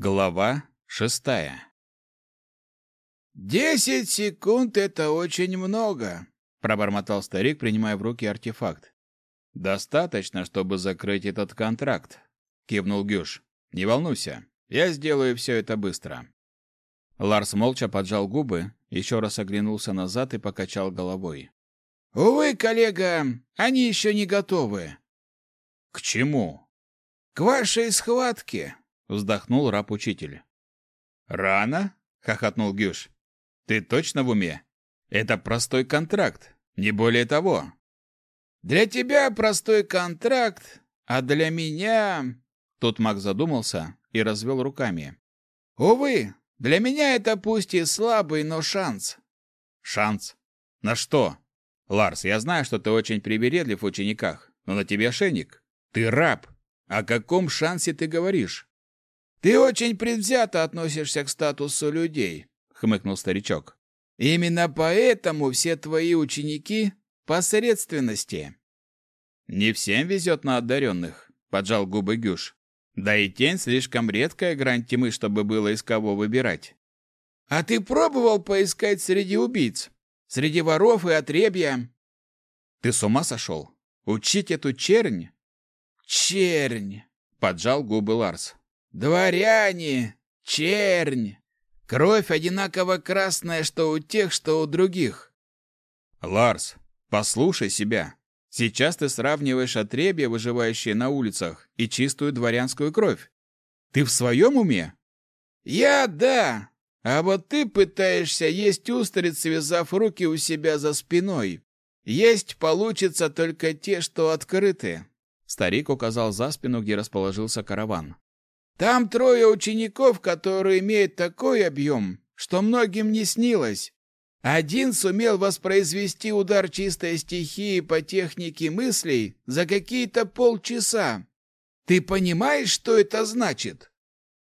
Глава шестая «Десять секунд — это очень много», — пробормотал старик, принимая в руки артефакт. «Достаточно, чтобы закрыть этот контракт», — кивнул Гюш. «Не волнуйся, я сделаю все это быстро». Ларс молча поджал губы, еще раз оглянулся назад и покачал головой. «Увы, коллега, они еще не готовы». «К чему?» «К вашей схватке», вздохнул раб-учитель. Рано? хохотнул Гюш. Ты точно в уме? Это простой контракт, не более того. Для тебя простой контракт, а для меня Тут маг задумался и развел руками. Увы, для меня это пусть и слабый, но шанс. Шанс? На что? Ларс, я знаю, что ты очень привередлив в учениках, но на тебе ошейник. Ты раб. О каком шансе ты говоришь? Ты очень предвзято относишься к статусу людей, хмыкнул старичок. Именно поэтому все твои ученики посредственности. Не всем везет на одаренных, поджал губы Гюш. Да и тень слишком редкая грань тьмы, чтобы было из кого выбирать. А ты пробовал поискать среди убийц? Среди воров и отребья? Ты с ума сошел? Учить эту чернь? Чернь! Поджал губы Ларс. Дворяне, чернь. Кровь одинаково красная, что у тех, что у других. Ларс, послушай себя. Сейчас ты сравниваешь отребья, выживающие на улицах, и чистую дворянскую кровь. Ты в своем уме? Я да. А вот ты пытаешься есть устриц, связав руки у себя за спиной. Есть получится только те, что открыты. Старик указал за спину, где расположился караван. Там трое учеников, которые имеют такой объем, что многим не снилось. Один сумел воспроизвести удар чистой стихии по технике мыслей за какие-то полчаса. Ты понимаешь, что это значит?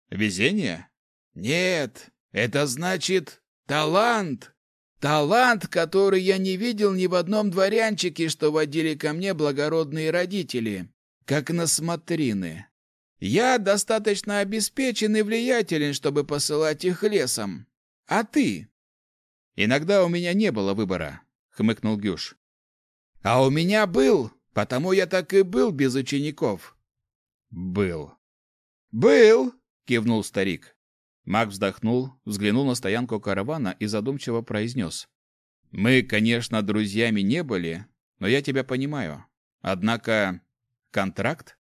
Везение? Нет, это значит талант. Талант, который я не видел ни в одном дворянчике, что водили ко мне благородные родители, как на смотрины. Я достаточно обеспечен и влиятелен, чтобы посылать их лесом. А ты? Иногда у меня не было выбора, хмыкнул Гюш. А у меня был, потому я так и был без учеников. Был. Был, кивнул старик. Маг вздохнул, взглянул на стоянку каравана и задумчиво произнес. Мы, конечно, друзьями не были, но я тебя понимаю. Однако контракт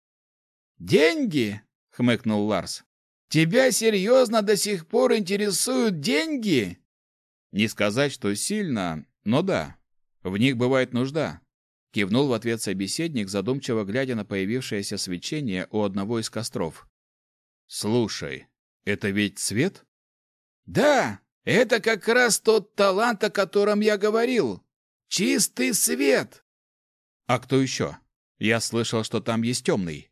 «Деньги?» — хмыкнул Ларс. «Тебя серьезно до сих пор интересуют деньги?» «Не сказать, что сильно, но да. В них бывает нужда», — кивнул в ответ собеседник, задумчиво глядя на появившееся свечение у одного из костров. «Слушай, это ведь цвет?» «Да, это как раз тот талант, о котором я говорил. Чистый свет!» «А кто еще? Я слышал, что там есть темный».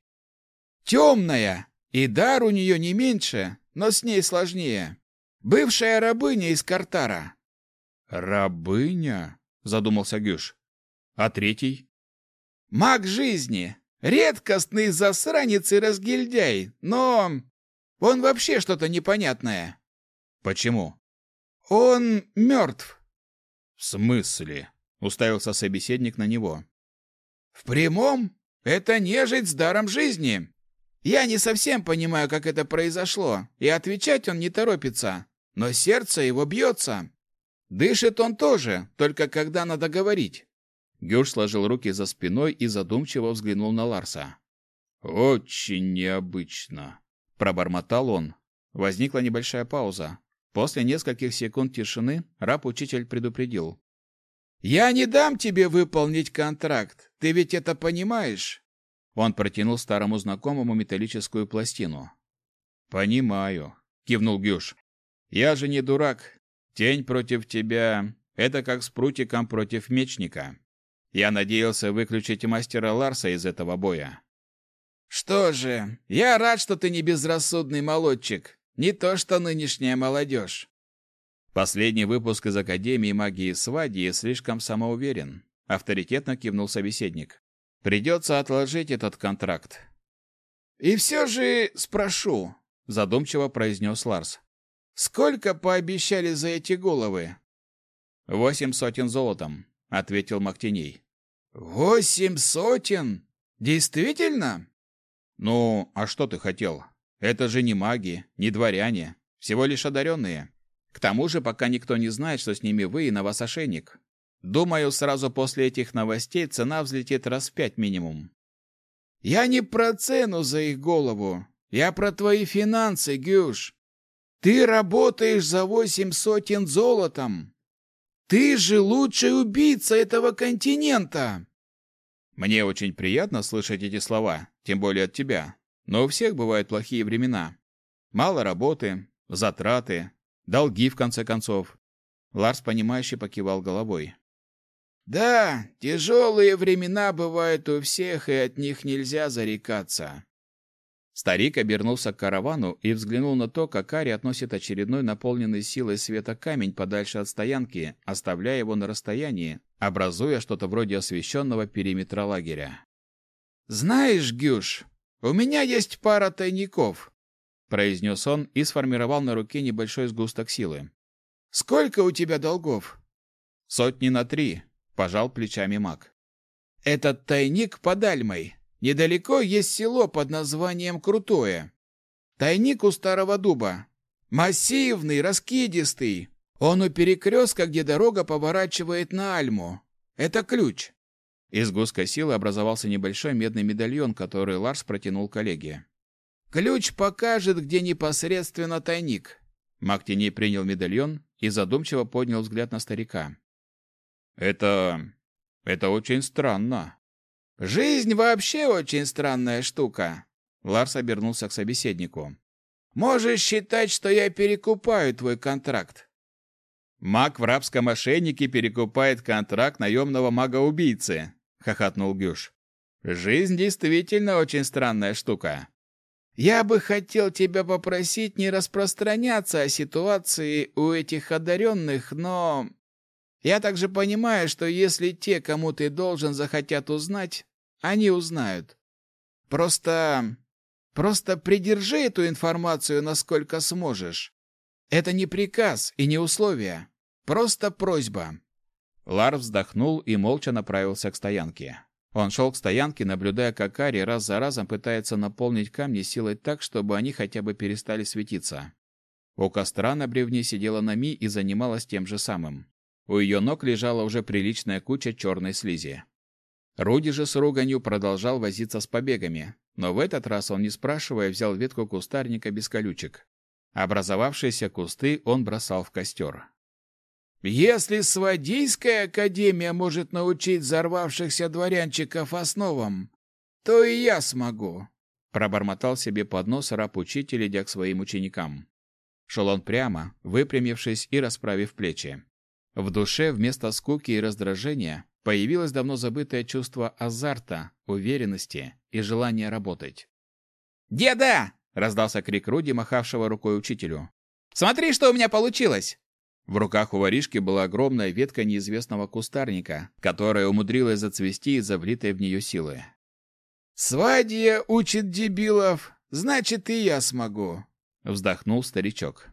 Темная, и дар у нее не меньше, но с ней сложнее. Бывшая рабыня из Картара. Рабыня? Задумался Гюш. А третий? Маг жизни. Редкостный засранец и разгильдяй, но... Он вообще что-то непонятное. Почему? Он мертв. В смысле? Уставился собеседник на него. В прямом? Это нежить с даром жизни. Я не совсем понимаю, как это произошло, и отвечать он не торопится, но сердце его бьется. Дышит он тоже, только когда надо говорить. Гюш сложил руки за спиной и задумчиво взглянул на Ларса. «Очень необычно», — пробормотал он. Возникла небольшая пауза. После нескольких секунд тишины раб-учитель предупредил. «Я не дам тебе выполнить контракт, ты ведь это понимаешь?» Он протянул старому знакомому металлическую пластину. «Понимаю», — кивнул Гюш. «Я же не дурак. Тень против тебя — это как с прутиком против мечника. Я надеялся выключить мастера Ларса из этого боя». «Что же, я рад, что ты не безрассудный молодчик. Не то, что нынешняя молодежь». Последний выпуск из Академии магии Свадьи слишком самоуверен. Авторитетно кивнул собеседник. Придется отложить этот контракт. И все же спрошу, задумчиво произнес Ларс. Сколько пообещали за эти головы? Восемь сотен золотом, ответил Мактиней. Восемь сотен? Действительно? Ну, а что ты хотел? Это же не маги, не дворяне, всего лишь одаренные. К тому же, пока никто не знает, что с ними вы и на вас ошейник. Думаю, сразу после этих новостей цена взлетит раз в пять минимум. Я не про цену за их голову. Я про твои финансы, Гюш. Ты работаешь за восемь сотен золотом. Ты же лучший убийца этого континента. Мне очень приятно слышать эти слова, тем более от тебя. Но у всех бывают плохие времена. Мало работы, затраты, долги в конце концов. Ларс понимающе покивал головой. Да, тяжелые времена бывают у всех, и от них нельзя зарекаться. Старик обернулся к каравану и взглянул на то, как Ари относит очередной наполненный силой света камень подальше от стоянки, оставляя его на расстоянии, образуя что-то вроде освещенного периметра лагеря. «Знаешь, Гюш, у меня есть пара тайников», — произнес он и сформировал на руке небольшой сгусток силы. «Сколько у тебя долгов?» «Сотни на три», — пожал плечами маг. «Этот тайник под Альмой. Недалеко есть село под названием Крутое. Тайник у старого дуба. Массивный, раскидистый. Он у перекрестка, где дорога поворачивает на Альму. Это ключ. Из гуска силы образовался небольшой медный медальон, который Ларс протянул коллеге. Ключ покажет, где непосредственно тайник. Маг теней принял медальон и задумчиво поднял взгляд на старика. Это... это очень странно. Жизнь вообще очень странная штука. Ларс обернулся к собеседнику. Можешь считать, что я перекупаю твой контракт. Маг в рабском мошеннике перекупает контракт наемного мага-убийцы, хохотнул Гюш. Жизнь действительно очень странная штука. Я бы хотел тебя попросить не распространяться о ситуации у этих одаренных, но я также понимаю, что если те, кому ты должен, захотят узнать, они узнают. Просто... Просто придержи эту информацию, насколько сможешь. Это не приказ и не условие. Просто просьба. Лар вздохнул и молча направился к стоянке. Он шел к стоянке, наблюдая, как Ари раз за разом пытается наполнить камни силой так, чтобы они хотя бы перестали светиться. У костра на бревне сидела Нами и занималась тем же самым. У ее ног лежала уже приличная куча черной слизи. Руди же с руганью продолжал возиться с побегами, но в этот раз он, не спрашивая, взял ветку кустарника без колючек. Образовавшиеся кусты он бросал в костер. «Если Свадийская академия может научить взорвавшихся дворянчиков основам, то и я смогу», — пробормотал себе под нос раб-учитель, идя к своим ученикам. Шел он прямо, выпрямившись и расправив плечи. В душе вместо скуки и раздражения Появилось давно забытое чувство азарта, уверенности и желания работать. «Деда!» — раздался крик Руди, махавшего рукой учителю. «Смотри, что у меня получилось!» В руках у воришки была огромная ветка неизвестного кустарника, которая умудрилась зацвести из-за влитой в нее силы. «Свадья учит дебилов, значит, и я смогу!» — вздохнул старичок.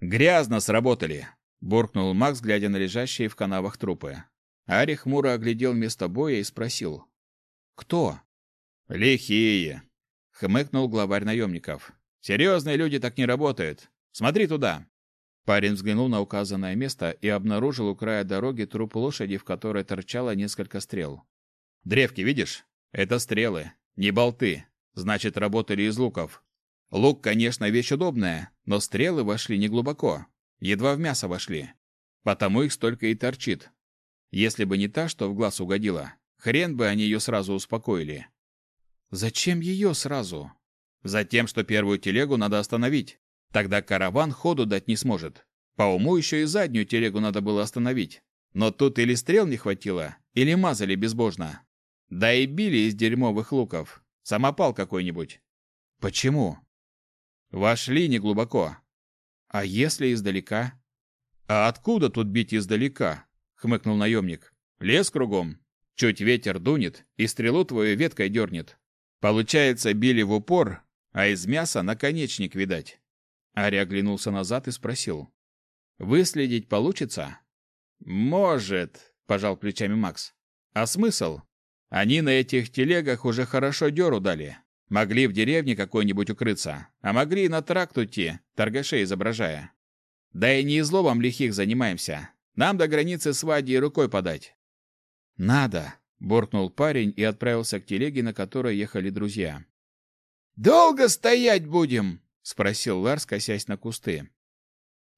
«Грязно сработали!» — буркнул Макс, глядя на лежащие в канавах трупы. Ари хмуро оглядел место боя и спросил. «Кто?» «Лихие!» — хмыкнул главарь наемников. «Серьезные люди так не работают. Смотри туда!» Парень взглянул на указанное место и обнаружил у края дороги труп лошади, в которой торчало несколько стрел. «Древки, видишь? Это стрелы, не болты. Значит, работали из луков. Лук, конечно, вещь удобная, но стрелы вошли не глубоко, едва в мясо вошли. Потому их столько и торчит, если бы не та, что в глаз угодила, хрен бы они ее сразу успокоили. Зачем ее сразу? Затем, что первую телегу надо остановить. Тогда караван ходу дать не сможет. По уму еще и заднюю телегу надо было остановить. Но тут или стрел не хватило, или мазали безбожно. Да и били из дерьмовых луков. Самопал какой-нибудь. Почему? Вошли неглубоко. А если издалека? А откуда тут бить издалека? хмыкнул наемник. Лес кругом. Чуть ветер дунет, и стрелу твою веткой дернет. Получается, били в упор, а из мяса наконечник видать. Ари оглянулся назад и спросил. «Выследить получится?» «Может», — пожал плечами Макс. «А смысл? Они на этих телегах уже хорошо дёру дали. Могли в деревне какой-нибудь укрыться, а могли и на тракт уйти, торгашей изображая. Да и не изловом лихих занимаемся. Нам до границы с Вадей рукой подать». «Надо», — буркнул парень и отправился к телеге, на которой ехали друзья. «Долго стоять будем?» — спросил Ларс, косясь на кусты.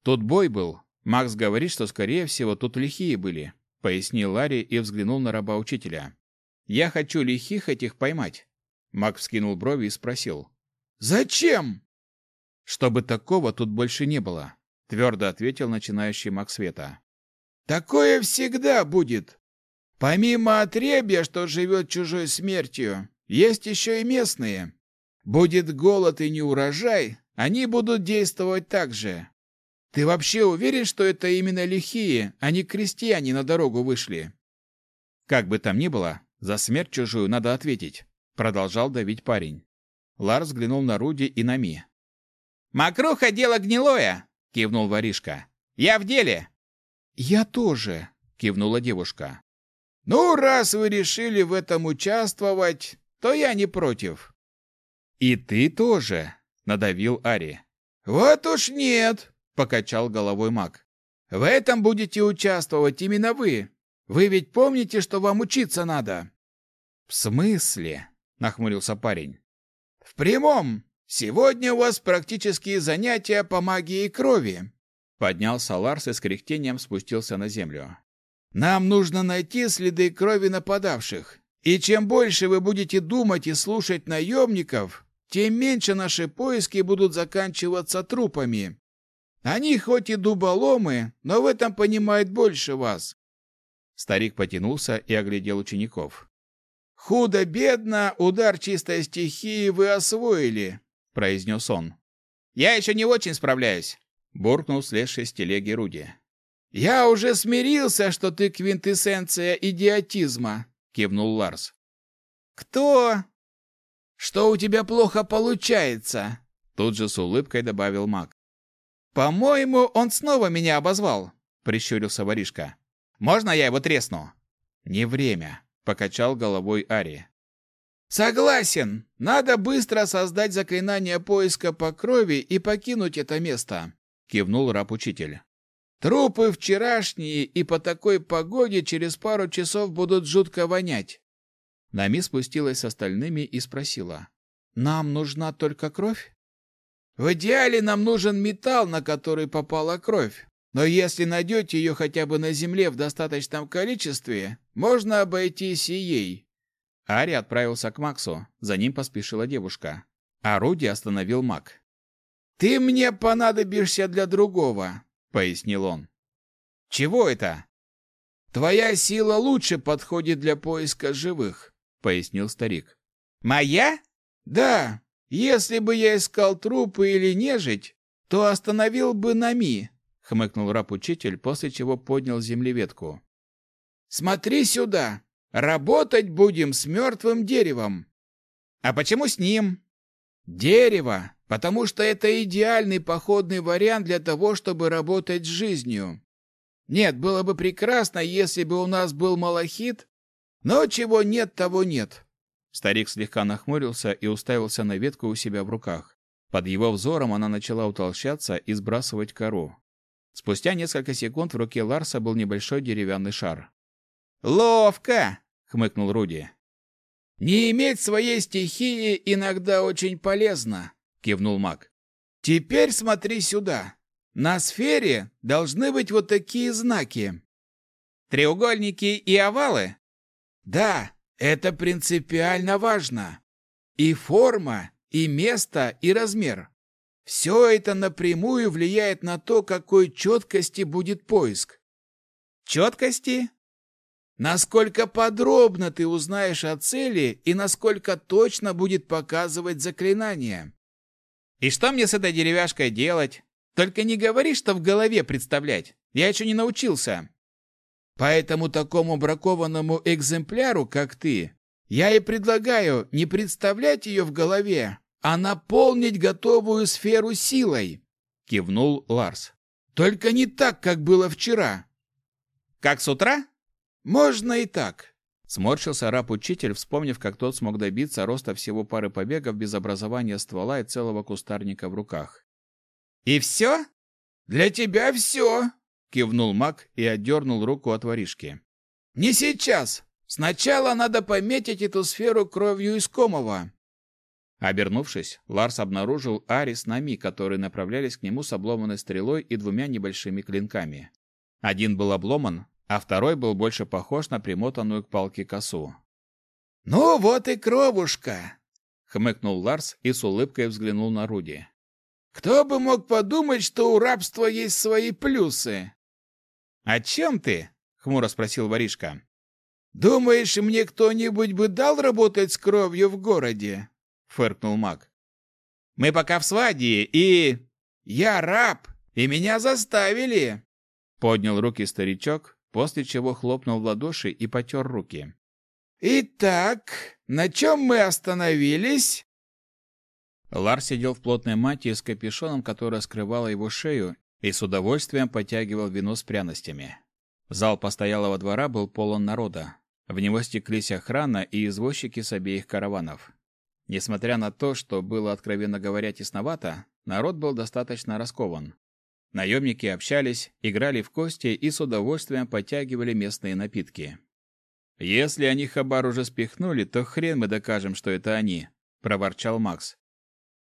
«Тут бой был. Макс говорит, что, скорее всего, тут лихие были», — пояснил Ларри и взглянул на раба учителя. «Я хочу лихих этих поймать». Макс вскинул брови и спросил. «Зачем?» «Чтобы такого тут больше не было», — твердо ответил начинающий маг света. «Такое всегда будет. Помимо отребья, что живет чужой смертью, есть еще и местные. Будет голод и неурожай, они будут действовать так же. Ты вообще уверен, что это именно лихие, а не крестьяне на дорогу вышли? Как бы там ни было, за смерть чужую надо ответить, продолжал давить парень. Ларс взглянул на Руди и на Ми. «Мокруха дело гнилое!» — кивнул воришка. «Я в деле!» «Я тоже!» — кивнула девушка. «Ну, раз вы решили в этом участвовать, то я не против. «И ты тоже!» — надавил Ари. «Вот уж нет!» — покачал головой маг. «В этом будете участвовать именно вы. Вы ведь помните, что вам учиться надо?» «В смысле?» — нахмурился парень. «В прямом. Сегодня у вас практические занятия по магии крови». Поднялся Ларс и с кряхтением спустился на землю. «Нам нужно найти следы крови нападавших. И чем больше вы будете думать и слушать наемников, тем меньше наши поиски будут заканчиваться трупами. Они хоть и дуболомы, но в этом понимают больше вас. Старик потянулся и оглядел учеников. Худо-бедно удар чистой стихии вы освоили, произнес он. Я еще не очень справляюсь, буркнул слезший с телеги Руди. Я уже смирился, что ты квинтэссенция идиотизма, кивнул Ларс. Кто? Что у тебя плохо получается? Тут же с улыбкой добавил маг. По-моему, он снова меня обозвал, прищурился воришка. Можно я его тресну? Не время, покачал головой Ари. Согласен. Надо быстро создать заклинание поиска по крови и покинуть это место, кивнул раб-учитель. Трупы вчерашние и по такой погоде через пару часов будут жутко вонять. Нами спустилась с остальными и спросила. «Нам нужна только кровь?» «В идеале нам нужен металл, на который попала кровь. Но если найдете ее хотя бы на земле в достаточном количестве, можно обойтись и ей». Ари отправился к Максу, за ним поспешила девушка. Руди остановил Мак. «Ты мне понадобишься для другого», — пояснил он. «Чего это?» «Твоя сила лучше подходит для поиска живых пояснил старик. Моя? Да. Если бы я искал трупы или нежить, то остановил бы Нами, хмыкнул раб-учитель, после чего поднял землеветку. Смотри сюда. Работать будем с мертвым деревом. А почему с ним? Дерево, потому что это идеальный походный вариант для того, чтобы работать с жизнью. Нет, было бы прекрасно, если бы у нас был малахит, но чего нет, того нет. Старик слегка нахмурился и уставился на ветку у себя в руках. Под его взором она начала утолщаться и сбрасывать кору. Спустя несколько секунд в руке Ларса был небольшой деревянный шар. «Ловко!» — хмыкнул Руди. «Не иметь своей стихии иногда очень полезно», — кивнул маг. «Теперь смотри сюда. На сфере должны быть вот такие знаки». «Треугольники и овалы?» Да, это принципиально важно. И форма, и место, и размер. Все это напрямую влияет на то, какой четкости будет поиск. Четкости? Насколько подробно ты узнаешь о цели и насколько точно будет показывать заклинание. И что мне с этой деревяшкой делать? Только не говори, что в голове представлять. Я еще не научился. Поэтому такому бракованному экземпляру, как ты, я и предлагаю не представлять ее в голове, а наполнить готовую сферу силой, кивнул Ларс. Только не так, как было вчера. Как с утра? Можно и так. Сморщился раб-учитель, вспомнив, как тот смог добиться роста всего пары побегов без образования ствола и целого кустарника в руках. «И все?» «Для тебя все!» — кивнул маг и отдернул руку от воришки. «Не сейчас! Сначала надо пометить эту сферу кровью искомого!» Обернувшись, Ларс обнаружил Ари с Нами, которые направлялись к нему с обломанной стрелой и двумя небольшими клинками. Один был обломан, а второй был больше похож на примотанную к палке косу. «Ну вот и кровушка!» — хмыкнул Ларс и с улыбкой взглянул на Руди. «Кто бы мог подумать, что у рабства есть свои плюсы?» «О чем ты?» — хмуро спросил воришка. «Думаешь, мне кто-нибудь бы дал работать с кровью в городе?» — фыркнул маг. «Мы пока в свадьбе, и...» «Я раб, и меня заставили!» Поднял руки старичок, после чего хлопнул в ладоши и потер руки. «Итак, на чем мы остановились?» Лар сидел в плотной мантии с капюшоном, которая скрывала его шею, и с удовольствием потягивал вино с пряностями. Зал постоялого двора был полон народа. В него стеклись охрана и извозчики с обеих караванов. Несмотря на то, что было, откровенно говоря, тесновато, народ был достаточно раскован. Наемники общались, играли в кости и с удовольствием подтягивали местные напитки. «Если они хабар уже спихнули, то хрен мы докажем, что это они», — проворчал Макс.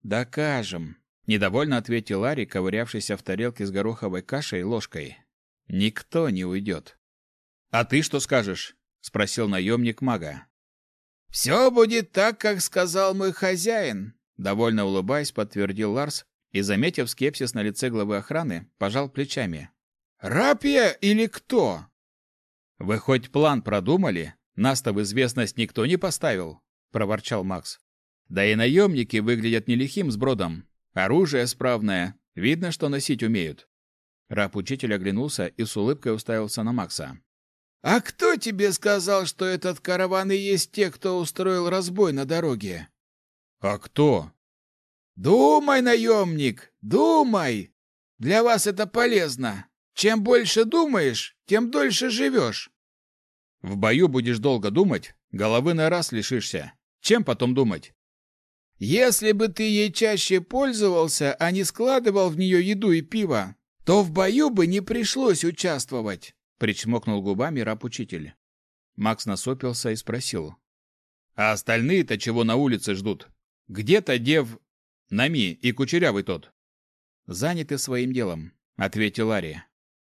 «Докажем», — недовольно ответил Ларри, ковырявшийся в тарелке с гороховой кашей ложкой. «Никто не уйдет». «А ты что скажешь?» — спросил наемник мага. «Все будет так, как сказал мой хозяин», — довольно улыбаясь, подтвердил Ларс, и, заметив скепсис на лице главы охраны, пожал плечами. «Раб или кто?» «Вы хоть план продумали? Нас-то в известность никто не поставил», — проворчал Макс. «Да и наемники выглядят не лихим сбродом. Оружие справное, видно, что носить умеют». Раб-учитель оглянулся и с улыбкой уставился на Макса. «А кто тебе сказал, что этот караван и есть те, кто устроил разбой на дороге?» «А кто?» Думай, наемник, думай. Для вас это полезно. Чем больше думаешь, тем дольше живешь. В бою будешь долго думать, головы на раз лишишься. Чем потом думать? Если бы ты ей чаще пользовался, а не складывал в нее еду и пиво, то в бою бы не пришлось участвовать, причмокнул губами раб-учитель. Макс насопился и спросил: "А остальные-то чего на улице ждут? Где-то дев Нами и кучерявый тот. Заняты своим делом, ответил Ари.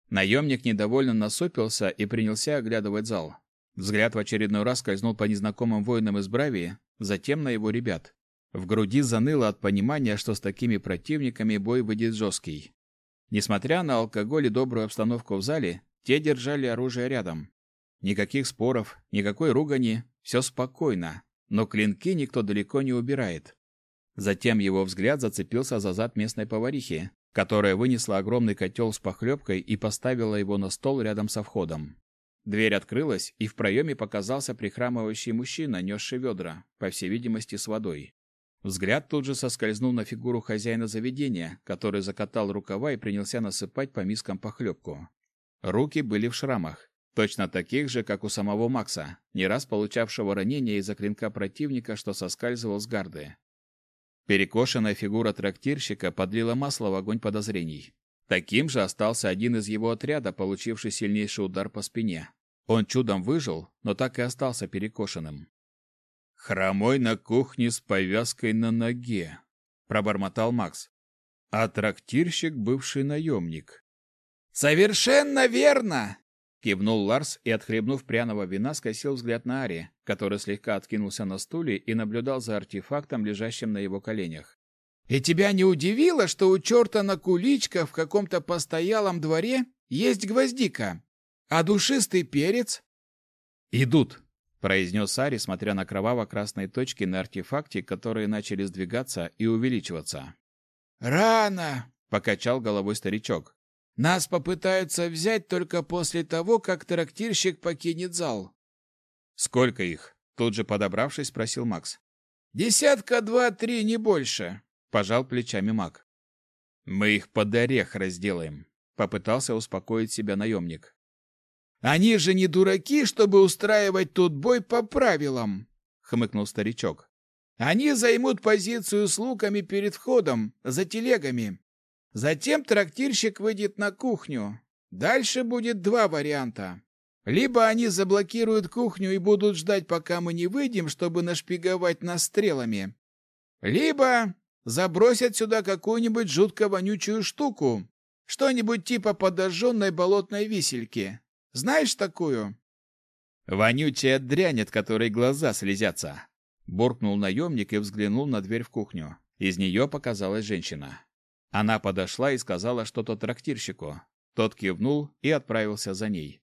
Наемник недовольно насупился и принялся оглядывать зал. Взгляд в очередной раз скользнул по незнакомым воинам из Бравии, затем на его ребят. В груди заныло от понимания, что с такими противниками бой выйдет жесткий. Несмотря на алкоголь и добрую обстановку в зале, те держали оружие рядом. Никаких споров, никакой ругани, все спокойно, но клинки никто далеко не убирает. Затем его взгляд зацепился за зад местной поварихи, которая вынесла огромный котел с похлебкой и поставила его на стол рядом со входом. Дверь открылась, и в проеме показался прихрамывающий мужчина, несший ведра, по всей видимости, с водой. Взгляд тут же соскользнул на фигуру хозяина заведения, который закатал рукава и принялся насыпать по мискам похлебку. Руки были в шрамах, точно таких же, как у самого Макса, не раз получавшего ранения из-за клинка противника, что соскальзывал с гарды. Перекошенная фигура трактирщика подлила масло в огонь подозрений. Таким же остался один из его отряда, получивший сильнейший удар по спине. Он чудом выжил, но так и остался перекошенным. «Хромой на кухне с повязкой на ноге», — пробормотал Макс. «А трактирщик — бывший наемник». «Совершенно верно!» Кивнул Ларс и, отхлебнув пряного вина, скосил взгляд на Ари, который слегка откинулся на стуле и наблюдал за артефактом, лежащим на его коленях. «И тебя не удивило, что у черта на куличках в каком-то постоялом дворе есть гвоздика, а душистый перец?» «Идут», — произнес Ари, смотря на кроваво-красные точки на артефакте, которые начали сдвигаться и увеличиваться. «Рано!» — покачал головой старичок. Нас попытаются взять только после того, как трактирщик покинет зал. Сколько их? Тут же подобравшись, спросил Макс. Десятка два-три, не больше, пожал плечами маг. Мы их под орех разделаем, попытался успокоить себя наемник. Они же не дураки, чтобы устраивать тут бой по правилам, хмыкнул старичок. Они займут позицию с луками перед входом, за телегами. Затем трактирщик выйдет на кухню. Дальше будет два варианта. Либо они заблокируют кухню и будут ждать, пока мы не выйдем, чтобы нашпиговать нас стрелами. Либо забросят сюда какую-нибудь жутко вонючую штуку. Что-нибудь типа подожженной болотной висельки. Знаешь такую? Вонючая дрянь, от которой глаза слезятся. Буркнул наемник и взглянул на дверь в кухню. Из нее показалась женщина. Она подошла и сказала что-то трактирщику. Тот кивнул и отправился за ней.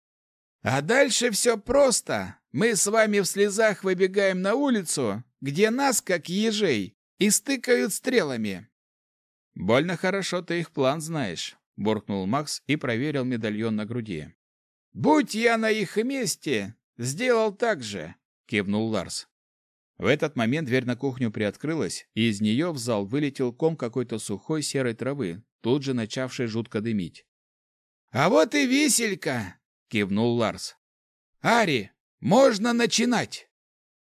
А дальше все просто. Мы с вами в слезах выбегаем на улицу, где нас, как ежей, истыкают стрелами. Больно хорошо ты их план знаешь, буркнул Макс и проверил медальон на груди. Будь я на их месте, сделал так же, кивнул Ларс. В этот момент дверь на кухню приоткрылась, и из нее в зал вылетел ком какой-то сухой серой травы, тут же начавший жутко дымить. «А вот и виселька!» — кивнул Ларс. «Ари, можно начинать!»